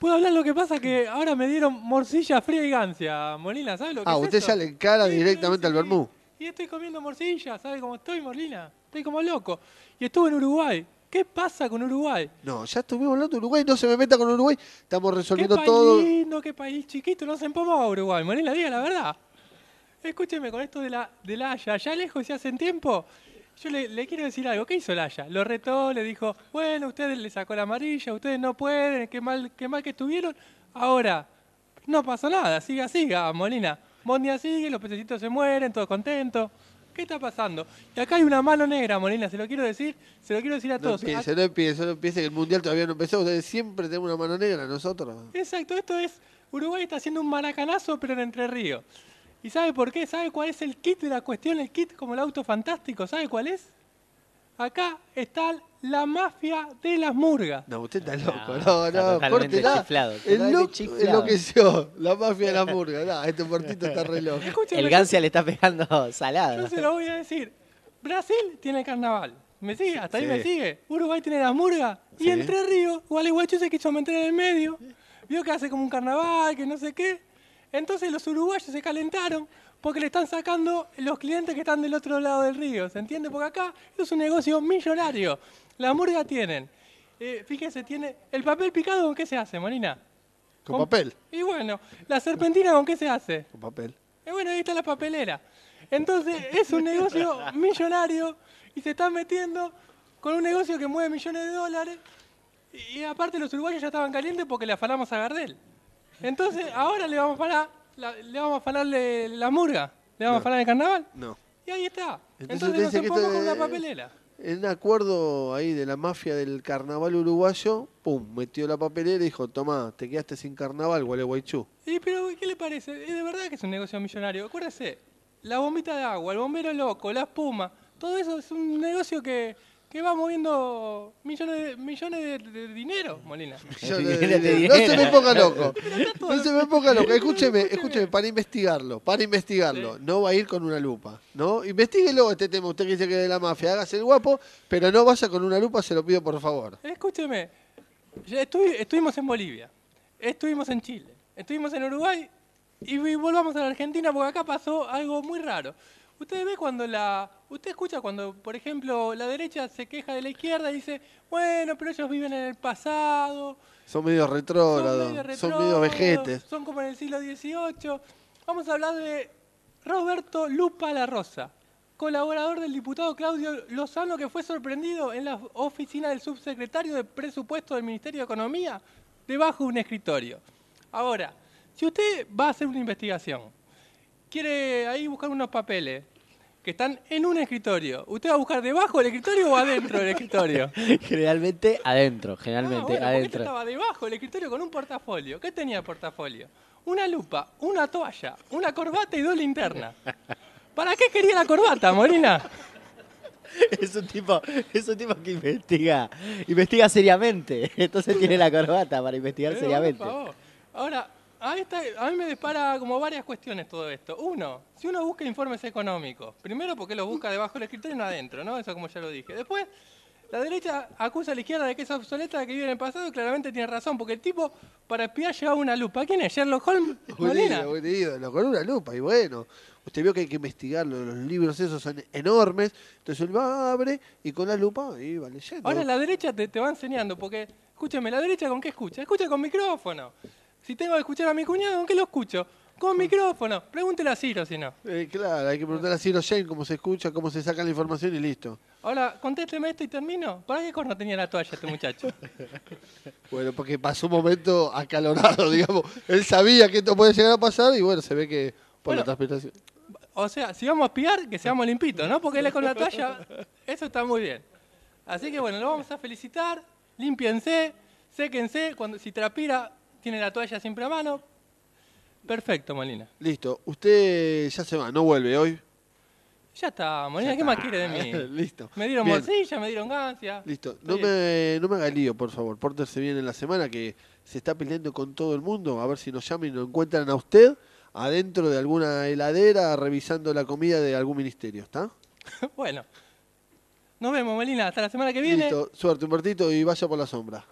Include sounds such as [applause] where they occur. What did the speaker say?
Puedo hablar lo que pasa que ahora me dieron morcilla fría y gancia, Molina, ¿sabes lo que Ah, es usted eso? ya le encara Sí, directamente sí, al vermú. Y estoy comiendo morcilla, ¿sabe cómo estoy, Molina? Estoy como loco. Y estuve en Uruguay. ¿Qué pasa con Uruguay? No, ya estuvimos hablando de Uruguay, no se me meta con Uruguay. Estamos Qué resolviendo país todo. lindo, qué país chiquito, no se empomaba Uruguay. Molina, diga la verdad. Escúcheme con esto de la, de la Haya, allá lejos y hacen tiempo. Yo le, le quiero decir algo. ¿Qué hizo la Haya? Lo retó, le dijo, bueno, ustedes le sacó la amarilla, ustedes no pueden, qué mal, qué mal que estuvieron. Ahora, no pasó nada, siga, siga, Molina. Mondia sigue, los pececitos se mueren, todos contentos. ¿Qué está pasando? Y acá hay una mano negra, Molina, se lo quiero decir, se lo quiero decir a No todos. empiece, no empiece, no empiece, que el mundial todavía no empezó. Ustedes siempre tenemos una mano negra, nosotros. Exacto, esto es, Uruguay está haciendo un maracanazo, pero en Entre Ríos. ¿Y sabe por qué? ¿Sabe cuál es el kit de la cuestión? El kit como el auto fantástico, ¿sabe cuál es? Acá está la mafia de las murgas. No, usted está loco, No, no, está no, totalmente córtela. chiflado, El loco enloqueció, la mafia de la murga. No, este portito está re loco. Escúcheme, El Gancia le está pegando [laughs] salado. yo se lo voy a decir. Brasil tiene carnaval. ¿Me sigue? ¿Hasta ahí me sigue? Uruguay tiene las murgas. Sí. Y Entre Ríos, Gualeguaychú se quiso meter en el medio. Vio que hace como un carnaval, que no sé qué. Entonces los uruguayos se calentaron porque le están sacando los clientes que están del otro lado del río. ¿Se entiende? Porque acá es un negocio millonario. La murga tienen. eh, fíjese, tiene. ¿El papel picado con qué se hace, Molina? Con papel. Y bueno, ¿la serpentina con qué se hace? Con papel. Y bueno, ahí está la papelera. Entonces, es un negocio millonario y se están metiendo con un negocio que mueve millones de dólares. Y, y aparte los uruguayos ya estaban calientes porque le afanamos a Gardel. Entonces, ahora le vamos a afanar, la- le vamos a afanarle la murga, le vamos a afanar el carnaval. No. Y ahí está. Entonces Entonces, nos empomos con una papelera. En un acuerdo ahí de la mafia del carnaval uruguayo, pum, metió la papelera y dijo, tomá, te quedaste sin carnaval, Gualeguaychú. Y pero, ¿qué le parece? Es de verdad que es un negocio millonario. Acuérdese, la bombita de agua, el bombero loco, la espuma, todo eso es un negocio que, que va moviendo millones de, millones de, de dinero, Molina. [laughs] De no se me ponga loco. No se me ponga loco. Escúcheme, escúcheme, para investigarlo, para investigarlo. No va a ir con una lupa, ¿no? Investíguelo este tema. Usted que dice que es de la mafia, hágase el guapo, pero no vaya con una lupa, se lo pido por favor. Escúcheme, estuvi- estuvimos en Bolivia, estuvimos en Chile, estuvimos en Uruguay y, y volvamos a la Argentina porque acá pasó algo muy raro. Usted ve cuando la. Usted escucha cuando, por ejemplo, la derecha se queja de la izquierda y dice, bueno, pero ellos viven en el pasado, Son medio son retrógrados, medio son medio vejetes. Son como en el siglo XVIII. Vamos a hablar de Roberto Lupa La Rosa, colaborador del diputado Claudio Lozano, que fue sorprendido en la oficina del subsecretario de Presupuesto del Ministerio de Economía, debajo de un escritorio. Ahora, si usted va a hacer una investigación, quiere ahí buscar unos papeles que están en un escritorio, ¿usted va a buscar debajo del escritorio o adentro del escritorio? [laughs] Generalmente adentro, Ah, generalmente bueno, porque este adentro. estaba debajo del escritorio con un portafolio. ¿Qué tenía el portafolio? Una lupa, una toalla, una corbata y dos linternas. ¿Para qué quería la corbata, Molina? [laughs] Es un tipo, es un tipo que investiga, investiga seriamente. [laughs] Entonces tiene la corbata para investigar Pero, seriamente. por favor. Ahora, a, esta- a mí me dispara como varias cuestiones todo esto. Uno, si uno busca informes económicos, primero porque los busca debajo del escritorio y no adentro, ¿no? Eso como ya lo dije. Después, la derecha acusa a la izquierda de que es obsoleta, que vive en el pasado y claramente tiene razón, porque el tipo para espiar llevaba una lupa. ¿Quién es? ¿Sherlock Holmes? Molina. ídolo, con una lupa. Y bueno, usted vio que hay que investigarlo. Los libros esos son enormes. Entonces él va, abre y con la lupa y va leyendo. Ahora la derecha te, te va enseñando, porque, escúchame, la derecha con qué escucha? Escucha con micrófono. Si tengo que escuchar a mi cuñado, ¿con qué lo escucho? Con micrófono. Pregúntele a Ciro si no. Eh, claro, hay que preguntar a Ciro Jane cómo se escucha, cómo se saca la información y listo. Ahora, contésteme esto y termino. ¿Para qué corno tenía la toalla este muchacho? [laughs] Bueno, porque pasó un momento acalorado, [laughs] digamos. Él sabía que esto puede llegar a pasar y bueno, se ve que por la transpiración. O sea, si vamos a espiar, que seamos limpitos, ¿no? Porque él es con la toalla, [laughs] eso está muy bien. Así que bueno, lo vamos a felicitar. Límpiense, séquense. Cuando, si transpira, tiene la toalla siempre a mano. Perfecto, Molina. Listo, usted ya se va, no vuelve hoy. Ya está, Molina, ¿qué más quiere de mí? [laughs] Listo. Me dieron Bien. morcilla, me dieron gancia. Listo. No me, no me haga lío, por favor. Pórtese bien en la semana que se está peleando con todo el mundo. A ver si nos llaman y nos encuentran a usted adentro de alguna heladera revisando la comida de algún ministerio, ¿está? [laughs] Bueno, nos vemos, Molina. Hasta la semana que viene. Listo. Suerte, Humbertito, y vaya por la sombra.